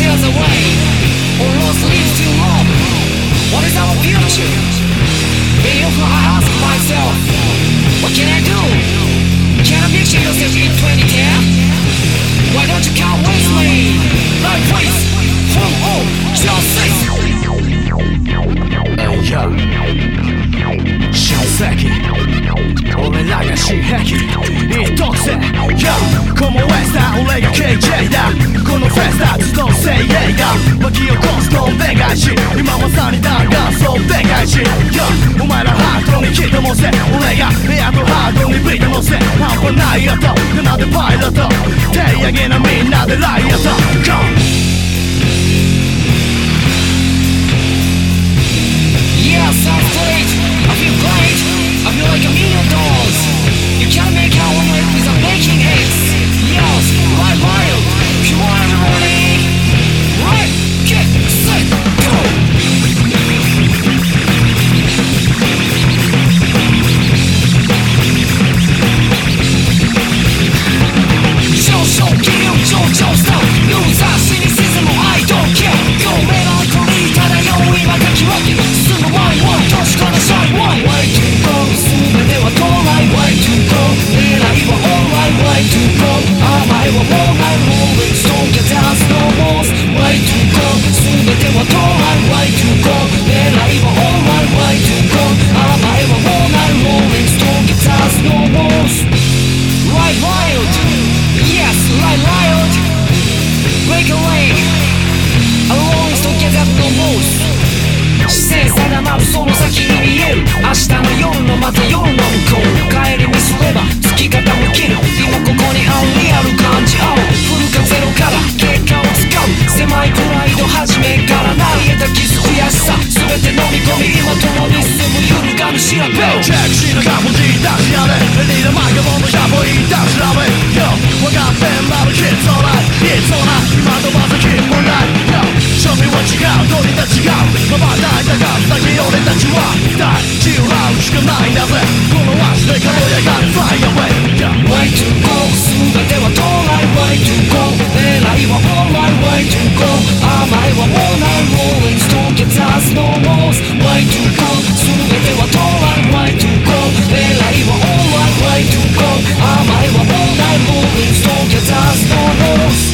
tears away, or lost leads to hope. What is our future? Even I ask myself, what can I do? Can I picture yourself in 2010? Why don't you come with me? No place, home, home, just six. Hey yo, Shinseki. が新兵器一等星 Yo このウェスター俺が KJ だこのフェスタ自動精鋭が巻き起こすのでかいし今まさにだがそうでかいし Yo お前らハートに来てもせ俺がエアとハートにビート乗せ半端ないやと奏でパイロット手上げなみんなでライアット Come Yes, I'm 線定まるその先に見える明日の夜のまた夜の向こう帰り見すれば月傾ける今ここにアンリアル感じ合うフルかゼロから結果をつかむ狭いプライド初めから成り得た傷悔しさ全て飲み込み今共に進む揺るがぬ調べを Check しながらもじったしやれリーダーマイクものやぼいたしらべ Yo 分かってんだろ Kids alright It's alright 今とまず気もない Yo は違うノリが違うまばたいた数だけ俺たちは立ち裏うしかないなぜこの足で軽やかに Fly. Way to go 全ては到来 Way to go 狙いは All way to go 甘いは All night rolling 溶け出す No walls Way to go 全ては到来 Way to go 狙いは All my way to go 甘いは All night rolling 溶け出す No walls